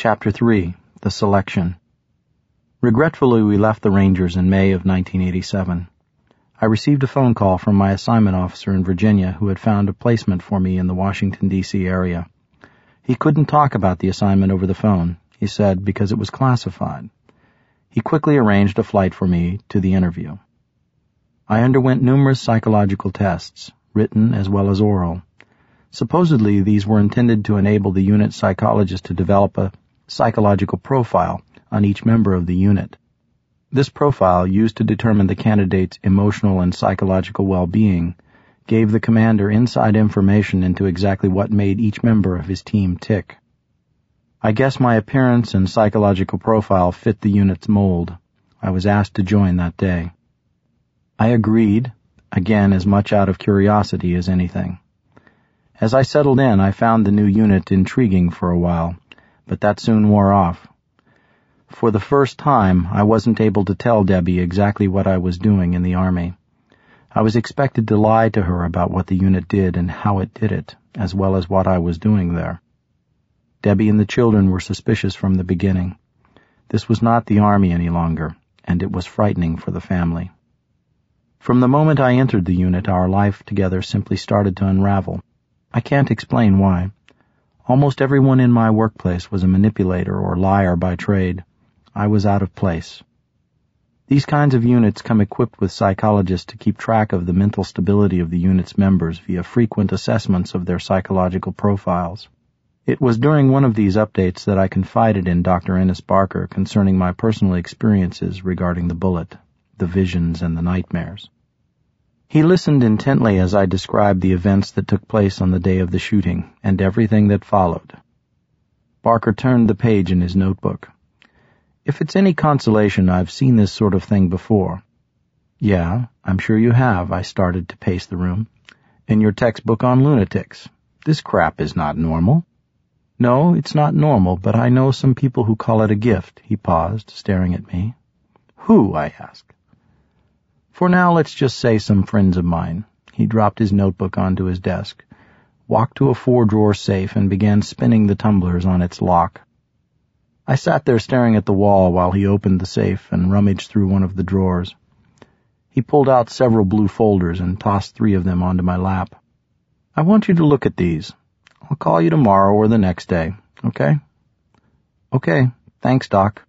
Chapter 3 The Selection Regretfully, we left the Rangers in May of 1987. I received a phone call from my assignment officer in Virginia who had found a placement for me in the Washington, D.C. area. He couldn't talk about the assignment over the phone, he said, because it was classified. He quickly arranged a flight for me to the interview. I underwent numerous psychological tests, written as well as oral. Supposedly, these were intended to enable the unit psychologist to develop a psychological profile on each member of the unit. This profile, used to determine the candidate's emotional and psychological well-being, gave the commander inside information into exactly what made each member of his team tick. I guess my appearance and psychological profile fit the unit's mold. I was asked to join that day. I agreed, again as much out of curiosity as anything. As I settled in, I found the new unit intriguing for a while, but that soon wore off. For the first time, I wasn't able to tell Debbie exactly what I was doing in the Army. I was expected to lie to her about what the unit did and how it did it, as well as what I was doing there. Debbie and the children were suspicious from the beginning. This was not the Army any longer, and it was frightening for the family. From the moment I entered the unit, our life together simply started to unravel. I can't explain why. Almost everyone in my workplace was a manipulator or liar by trade. I was out of place. These kinds of units come equipped with psychologists to keep track of the mental stability of the unit's members via frequent assessments of their psychological profiles. It was during one of these updates that I confided in Dr. Ennis Barker concerning my personal experiences regarding the bullet, the visions, and the nightmares. He listened intently as I described the events that took place on the day of the shooting and everything that followed. Barker turned the page in his notebook. If it's any consolation, I've seen this sort of thing before. Yeah, I'm sure you have, I started to pace the room. In your textbook on lunatics. This crap is not normal. No, it's not normal, but I know some people who call it a gift. He paused, staring at me. Who? I asked. For now, let's just say some friends of mine. He dropped his notebook onto his desk, walked to a four-drawer safe, and began spinning the tumblers on its lock. I sat there staring at the wall while he opened the safe and rummaged through one of the drawers. He pulled out several blue folders and tossed three of them onto my lap. I want you to look at these. I'll call you tomorrow or the next day, okay? Okay, thanks, Doc.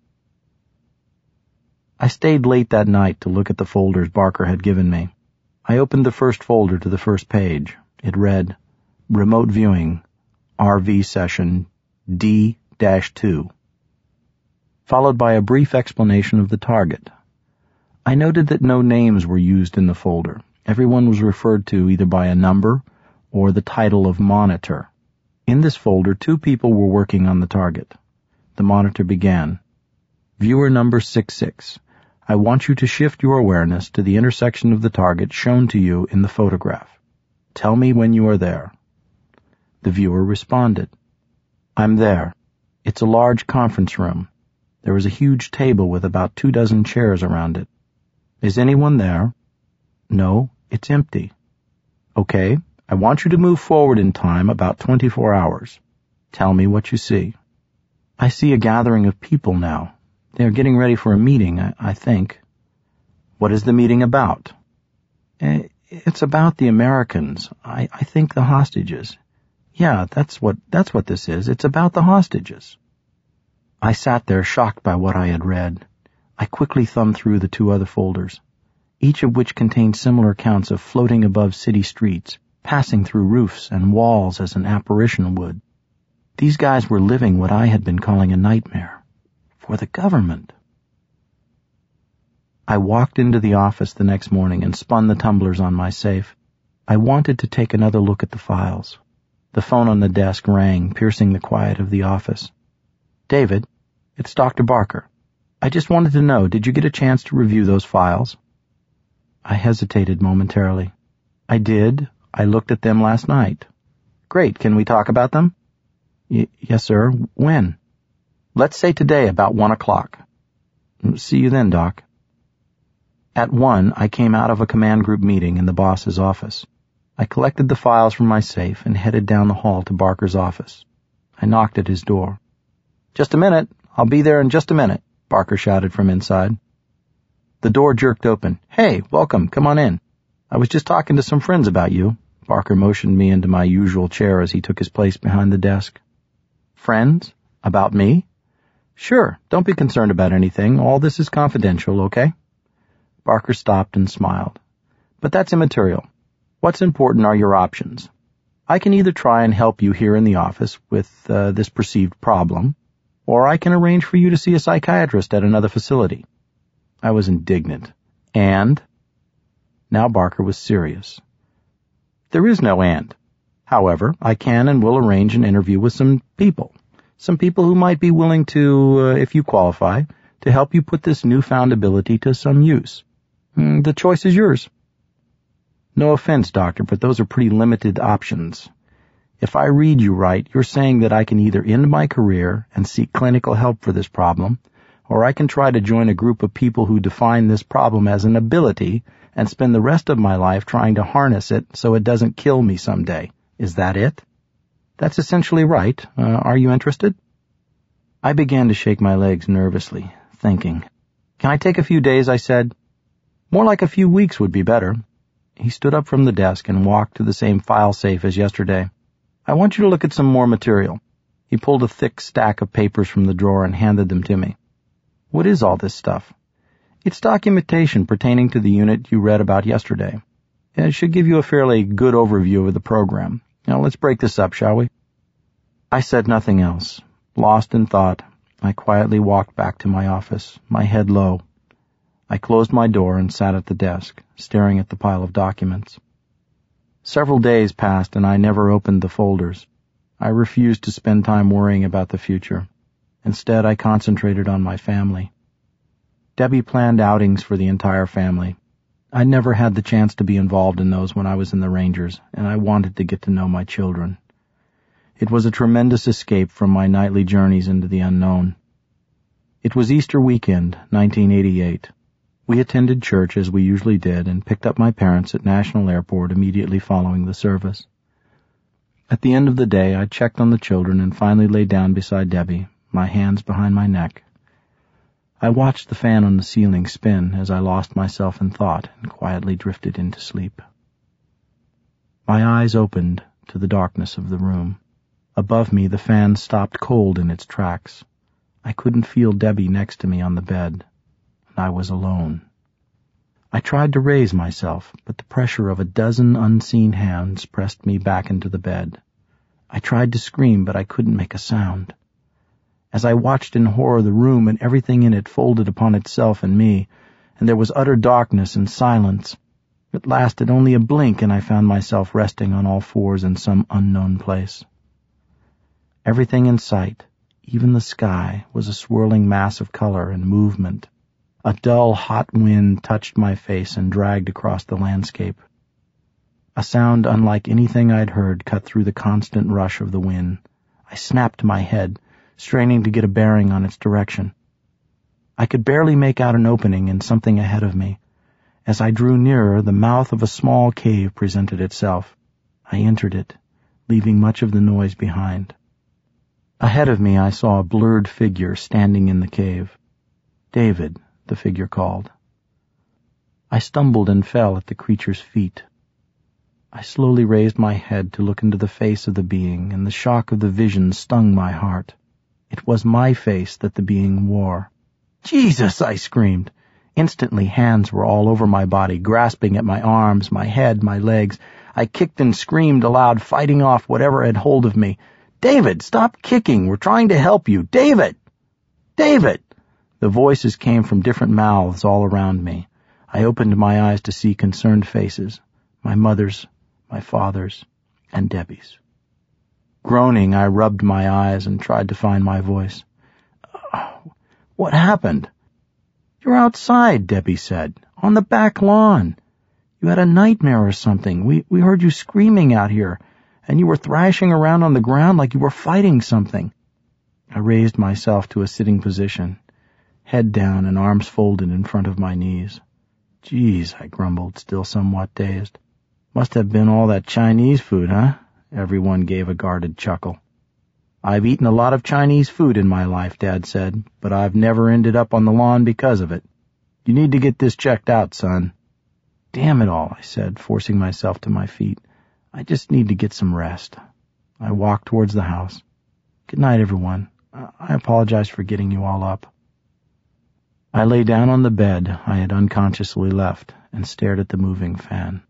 I stayed late that night to look at the folders Barker had given me. I opened the first folder to the first page. It read, Remote Viewing, RV Session D-2 followed by a brief explanation of the target. I noted that no names were used in the folder. Everyone was referred to either by a number or the title of monitor. In this folder, two people were working on the target. The monitor began. Viewer number 66. I want you to shift your awareness to the intersection of the target shown to you in the photograph. Tell me when you are there. The viewer responded. I'm there. It's a large conference room. There is a huge table with about two dozen chairs around it. Is anyone there? No, it's empty. Okay, I want you to move forward in time about 24 hours. Tell me what you see. I see a gathering of people now. They are getting ready for a meeting, I, I think. What is the meeting about? Eh, it's about the Americans. I, I think the hostages. Yeah, that's what, that's what this is. It's about the hostages. I sat there shocked by what I had read. I quickly thumbed through the two other folders, each of which contained similar accounts of floating above city streets, passing through roofs and walls as an apparition would. These guys were living what I had been calling a nightmare. For the government. I walked into the office the next morning and spun the tumblers on my safe. I wanted to take another look at the files. The phone on the desk rang, piercing the quiet of the office. David, it's Dr. Barker. I just wanted to know, did you get a chance to review those files? I hesitated momentarily. I did. I looked at them last night. Great. Can we talk about them? Y- yes, sir. When? Let's say today about one o'clock. See you then, Doc. At one, I came out of a command group meeting in the boss's office. I collected the files from my safe and headed down the hall to Barker's office. I knocked at his door. Just a minute. I'll be there in just a minute, Barker shouted from inside. The door jerked open. Hey, welcome. Come on in. I was just talking to some friends about you. Barker motioned me into my usual chair as he took his place behind the desk. Friends? About me? Sure. Don't be concerned about anything. All this is confidential, okay? Barker stopped and smiled. But that's immaterial. What's important are your options. I can either try and help you here in the office with uh, this perceived problem, or I can arrange for you to see a psychiatrist at another facility. I was indignant. And? Now Barker was serious. There is no and. However, I can and will arrange an interview with some people. Some people who might be willing to, uh, if you qualify, to help you put this newfound ability to some use. Mm, the choice is yours. No offense, doctor, but those are pretty limited options. If I read you right, you're saying that I can either end my career and seek clinical help for this problem, or I can try to join a group of people who define this problem as an ability and spend the rest of my life trying to harness it so it doesn't kill me someday. Is that it? That's essentially right. Uh, are you interested? I began to shake my legs nervously, thinking. Can I take a few days, I said. More like a few weeks would be better. He stood up from the desk and walked to the same file safe as yesterday. I want you to look at some more material. He pulled a thick stack of papers from the drawer and handed them to me. What is all this stuff? It's documentation pertaining to the unit you read about yesterday. It should give you a fairly good overview of the program. Now let's break this up, shall we? I said nothing else. Lost in thought, I quietly walked back to my office, my head low. I closed my door and sat at the desk, staring at the pile of documents. Several days passed and I never opened the folders. I refused to spend time worrying about the future. Instead, I concentrated on my family. Debbie planned outings for the entire family. I never had the chance to be involved in those when I was in the Rangers, and I wanted to get to know my children. It was a tremendous escape from my nightly journeys into the unknown. It was Easter weekend, 1988. We attended church as we usually did and picked up my parents at National Airport immediately following the service. At the end of the day, I checked on the children and finally lay down beside Debbie, my hands behind my neck. I watched the fan on the ceiling spin as I lost myself in thought and quietly drifted into sleep. My eyes opened to the darkness of the room. Above me, the fan stopped cold in its tracks. I couldn't feel Debbie next to me on the bed. And I was alone. I tried to raise myself, but the pressure of a dozen unseen hands pressed me back into the bed. I tried to scream, but I couldn't make a sound. As I watched in horror the room and everything in it folded upon itself and me, and there was utter darkness and silence, it lasted only a blink and I found myself resting on all fours in some unknown place. Everything in sight, even the sky, was a swirling mass of color and movement a dull, hot wind touched my face and dragged across the landscape. A sound unlike anything I'd heard cut through the constant rush of the wind. I snapped my head, straining to get a bearing on its direction. I could barely make out an opening in something ahead of me. As I drew nearer, the mouth of a small cave presented itself. I entered it, leaving much of the noise behind. Ahead of me I saw a blurred figure standing in the cave. David, the figure called. I stumbled and fell at the creature's feet. I slowly raised my head to look into the face of the being, and the shock of the vision stung my heart. It was my face that the being wore. Jesus! I screamed. Instantly, hands were all over my body, grasping at my arms, my head, my legs. I kicked and screamed aloud, fighting off whatever had hold of me. David, stop kicking. We're trying to help you. David! David! The voices came from different mouths all around me. I opened my eyes to see concerned faces, my mother's, my father's, and Debbie's. Groaning, I rubbed my eyes and tried to find my voice. Oh, what happened? You're outside, Debbie said, on the back lawn. You had a nightmare or something. We, we heard you screaming out here, and you were thrashing around on the ground like you were fighting something. I raised myself to a sitting position head down and arms folded in front of my knees. Geez, I grumbled, still somewhat dazed. Must have been all that Chinese food, huh? Everyone gave a guarded chuckle. I've eaten a lot of Chinese food in my life, Dad said, but I've never ended up on the lawn because of it. You need to get this checked out, son. Damn it all, I said, forcing myself to my feet. I just need to get some rest. I walked towards the house. Good night, everyone. I apologize for getting you all up. I lay down on the bed I had unconsciously left and stared at the moving fan.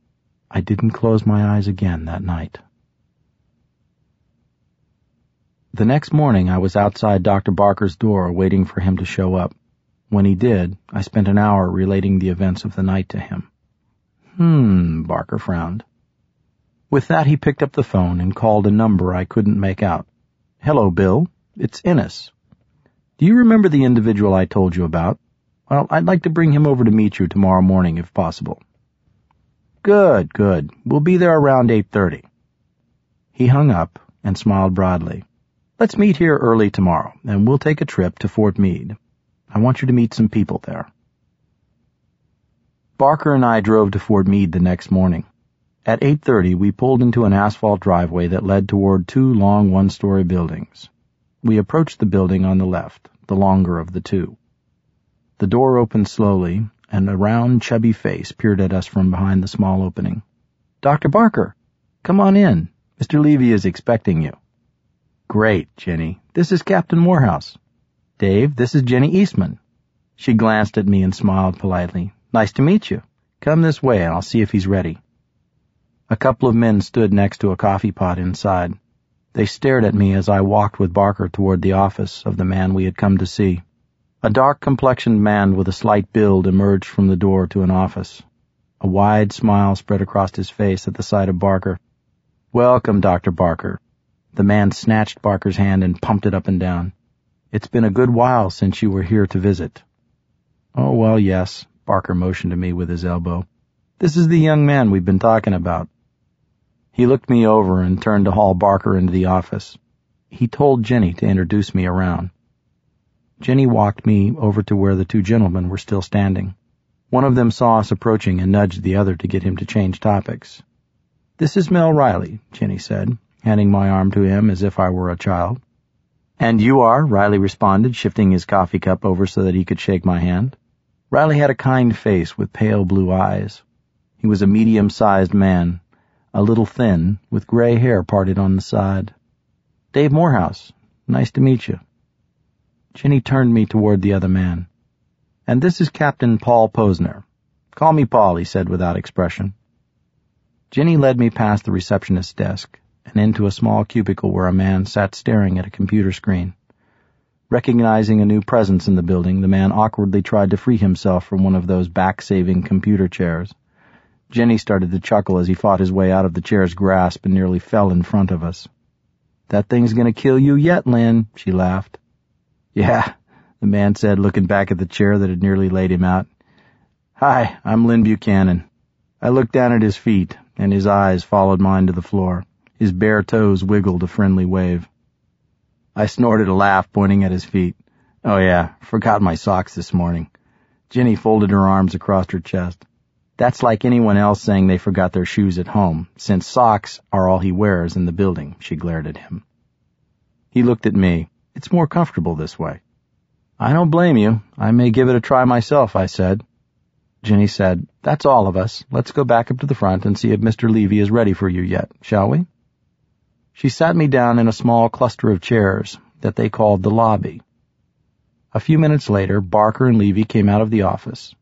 I didn't close my eyes again that night. The next morning I was outside Dr. Barker's door waiting for him to show up. When he did, I spent an hour relating the events of the night to him. Hmm, Barker frowned. With that he picked up the phone and called a number I couldn't make out. Hello, Bill. It's Ennis. Do you remember the individual I told you about? Well, I'd like to bring him over to meet you tomorrow morning if possible. Good, good. We'll be there around 8.30. He hung up and smiled broadly. Let's meet here early tomorrow, and we'll take a trip to Fort Meade. I want you to meet some people there. Barker and I drove to Fort Meade the next morning. At 8.30, we pulled into an asphalt driveway that led toward two long one-story buildings. We approached the building on the left, the longer of the two. The door opened slowly, and a round, chubby face peered at us from behind the small opening. Dr. Barker, come on in. Mr. Levy is expecting you. Great, Jenny. This is Captain Morehouse. Dave, this is Jenny Eastman. She glanced at me and smiled politely. Nice to meet you. Come this way and I'll see if he's ready. A couple of men stood next to a coffee pot inside. They stared at me as I walked with Barker toward the office of the man we had come to see. A dark-complexioned man with a slight build emerged from the door to an office. A wide smile spread across his face at the sight of Barker. Welcome, Dr. Barker. The man snatched Barker's hand and pumped it up and down. It's been a good while since you were here to visit. Oh, well, yes, Barker motioned to me with his elbow. This is the young man we've been talking about. He looked me over and turned to haul Barker into the office. He told Jenny to introduce me around. Jenny walked me over to where the two gentlemen were still standing. One of them saw us approaching and nudged the other to get him to change topics. This is Mel Riley, Jenny said, handing my arm to him as if I were a child. And you are, Riley responded, shifting his coffee cup over so that he could shake my hand. Riley had a kind face with pale blue eyes. He was a medium-sized man, a little thin, with gray hair parted on the side. Dave Morehouse, nice to meet you. Jenny turned me toward the other man. And this is Captain Paul Posner. Call me Paul, he said without expression. Jenny led me past the receptionist's desk and into a small cubicle where a man sat staring at a computer screen. Recognizing a new presence in the building, the man awkwardly tried to free himself from one of those back-saving computer chairs. Jenny started to chuckle as he fought his way out of the chair's grasp and nearly fell in front of us. That thing's gonna kill you yet, Lynn, she laughed. Yeah, the man said, looking back at the chair that had nearly laid him out. Hi, I'm Lynn Buchanan. I looked down at his feet, and his eyes followed mine to the floor. His bare toes wiggled a friendly wave. I snorted a laugh, pointing at his feet. Oh yeah, forgot my socks this morning. Jenny folded her arms across her chest. That's like anyone else saying they forgot their shoes at home, since socks are all he wears in the building, she glared at him. He looked at me. It's more comfortable this way. I don't blame you. I may give it a try myself, I said. Jenny said, That's all of us. Let's go back up to the front and see if Mr. Levy is ready for you yet, shall we? She sat me down in a small cluster of chairs that they called the lobby. A few minutes later, Barker and Levy came out of the office.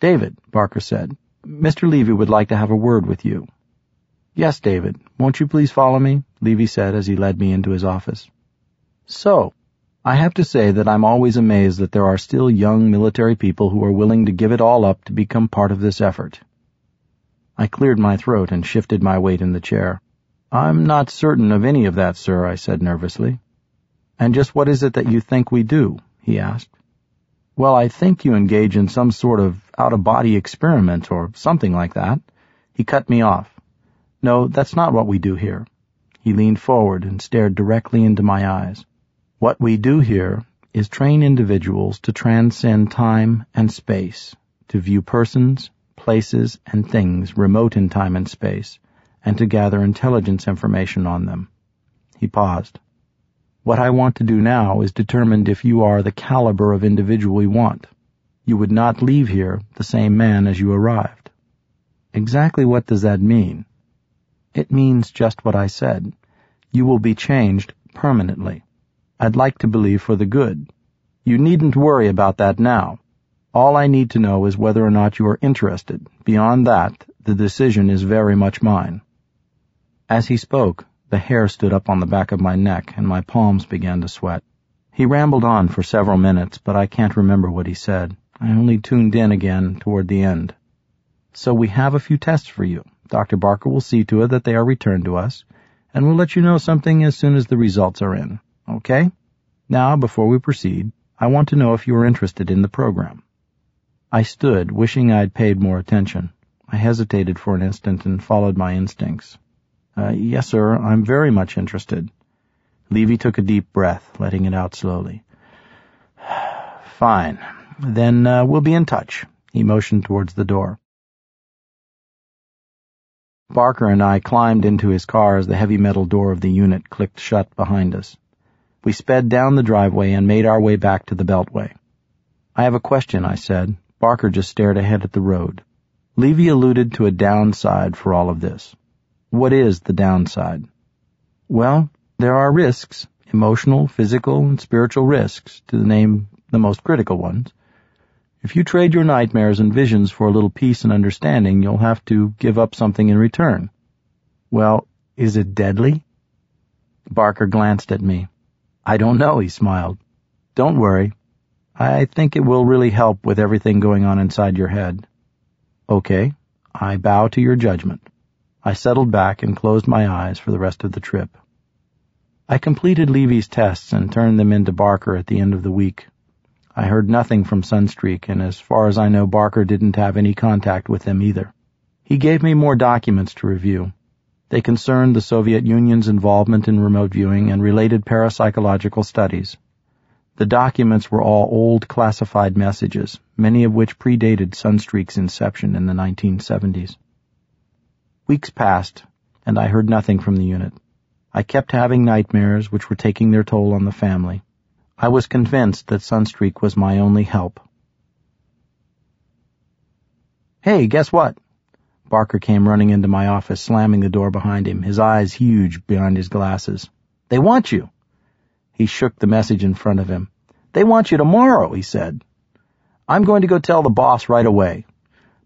David, Barker said, Mr. Levy would like to have a word with you. Yes, David. Won't you please follow me? Levy said as he led me into his office. So, I have to say that I'm always amazed that there are still young military people who are willing to give it all up to become part of this effort. I cleared my throat and shifted my weight in the chair. I'm not certain of any of that, sir, I said nervously. And just what is it that you think we do? he asked. Well, I think you engage in some sort of out-of-body experiment or something like that. He cut me off. No, that's not what we do here. He leaned forward and stared directly into my eyes. What we do here is train individuals to transcend time and space, to view persons, places, and things remote in time and space, and to gather intelligence information on them. He paused. What I want to do now is determine if you are the caliber of individual we want. You would not leave here the same man as you arrived. Exactly what does that mean? It means just what I said. You will be changed permanently. I'd like to believe for the good. You needn't worry about that now. All I need to know is whether or not you are interested. Beyond that, the decision is very much mine. As he spoke, the hair stood up on the back of my neck and my palms began to sweat. He rambled on for several minutes, but I can't remember what he said. I only tuned in again toward the end. So we have a few tests for you. Dr. Barker will see to it that they are returned to us, and we'll let you know something as soon as the results are in. Okay? Now, before we proceed, I want to know if you are interested in the program. I stood, wishing I'd paid more attention. I hesitated for an instant and followed my instincts. Uh, yes, sir, I'm very much interested. Levy took a deep breath, letting it out slowly. Fine. Then uh, we'll be in touch. He motioned towards the door. Barker and I climbed into his car as the heavy metal door of the unit clicked shut behind us. We sped down the driveway and made our way back to the Beltway. I have a question, I said. Barker just stared ahead at the road. Levy alluded to a downside for all of this. What is the downside? Well, there are risks, emotional, physical, and spiritual risks, to name the most critical ones. If you trade your nightmares and visions for a little peace and understanding, you'll have to give up something in return. Well, is it deadly? Barker glanced at me. I don't know, he smiled. Don't worry. I think it will really help with everything going on inside your head. Okay, I bow to your judgment. I settled back and closed my eyes for the rest of the trip. I completed Levy's tests and turned them into Barker at the end of the week. I heard nothing from Sunstreak, and as far as I know, Barker didn't have any contact with them either. He gave me more documents to review. They concerned the Soviet Union's involvement in remote viewing and related parapsychological studies. The documents were all old classified messages, many of which predated Sunstreak's inception in the 1970s. Weeks passed, and I heard nothing from the unit. I kept having nightmares which were taking their toll on the family. I was convinced that Sunstreak was my only help. Hey, guess what? Barker came running into my office, slamming the door behind him, his eyes huge behind his glasses. They want you. He shook the message in front of him. They want you tomorrow, he said. I'm going to go tell the boss right away.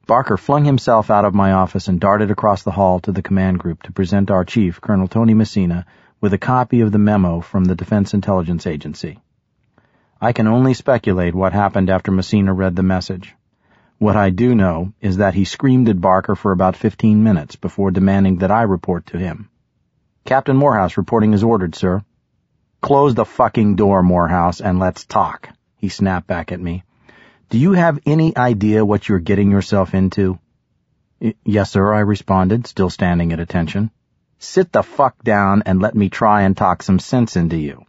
Barker flung himself out of my office and darted across the hall to the command group to present our chief, Colonel Tony Messina, with a copy of the memo from the Defense Intelligence Agency. I can only speculate what happened after Messina read the message. What I do know is that he screamed at Barker for about 15 minutes before demanding that I report to him. Captain Morehouse reporting as ordered, sir. Close the fucking door, Morehouse, and let's talk, he snapped back at me. Do you have any idea what you're getting yourself into? Yes, sir, I responded, still standing at attention. Sit the fuck down and let me try and talk some sense into you.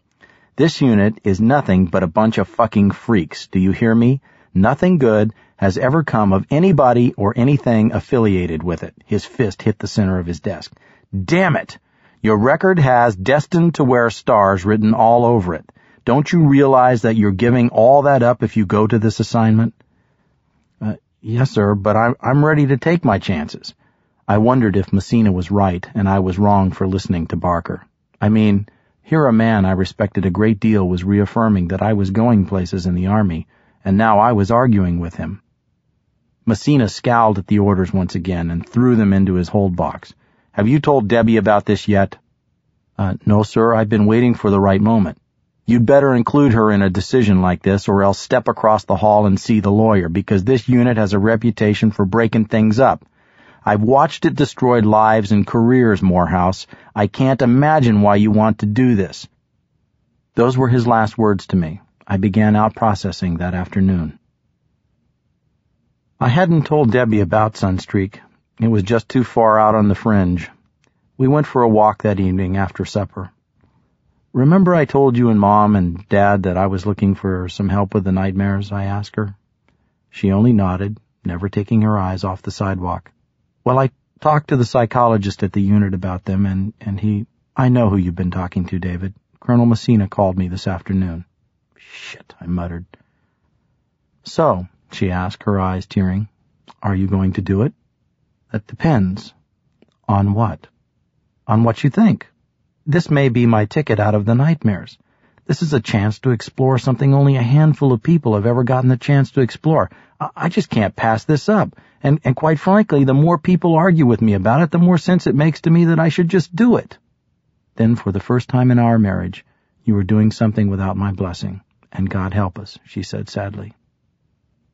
This unit is nothing but a bunch of fucking freaks, do you hear me? Nothing good has ever come of anybody or anything affiliated with it. His fist hit the center of his desk. Damn it! Your record has destined to wear stars written all over it. Don't you realize that you're giving all that up if you go to this assignment? Uh, yes, sir, but I'm, I'm ready to take my chances. I wondered if Messina was right and I was wrong for listening to Barker. I mean, here a man I respected a great deal was reaffirming that I was going places in the army, and now I was arguing with him. Messina scowled at the orders once again and threw them into his hold box. Have you told Debbie about this yet? Uh, no, sir, I've been waiting for the right moment. You'd better include her in a decision like this or else step across the hall and see the lawyer because this unit has a reputation for breaking things up. I've watched it destroy lives and careers, Morehouse. I can't imagine why you want to do this. Those were his last words to me. I began out processing that afternoon. I hadn't told Debbie about Sunstreak. It was just too far out on the fringe. We went for a walk that evening after supper. Remember I told you and Mom and Dad that I was looking for some help with the nightmares, I asked her. She only nodded, never taking her eyes off the sidewalk. Well, I talked to the psychologist at the unit about them, and, and he... I know who you've been talking to, David. Colonel Messina called me this afternoon. Shit, I muttered. So, she asked, her eyes tearing, are you going to do it? That depends. On what? On what you think. This may be my ticket out of the nightmares. This is a chance to explore something only a handful of people have ever gotten the chance to explore. I just can't pass this up. And, and quite frankly, the more people argue with me about it, the more sense it makes to me that I should just do it. Then for the first time in our marriage, you are doing something without my blessing. And God help us, she said sadly.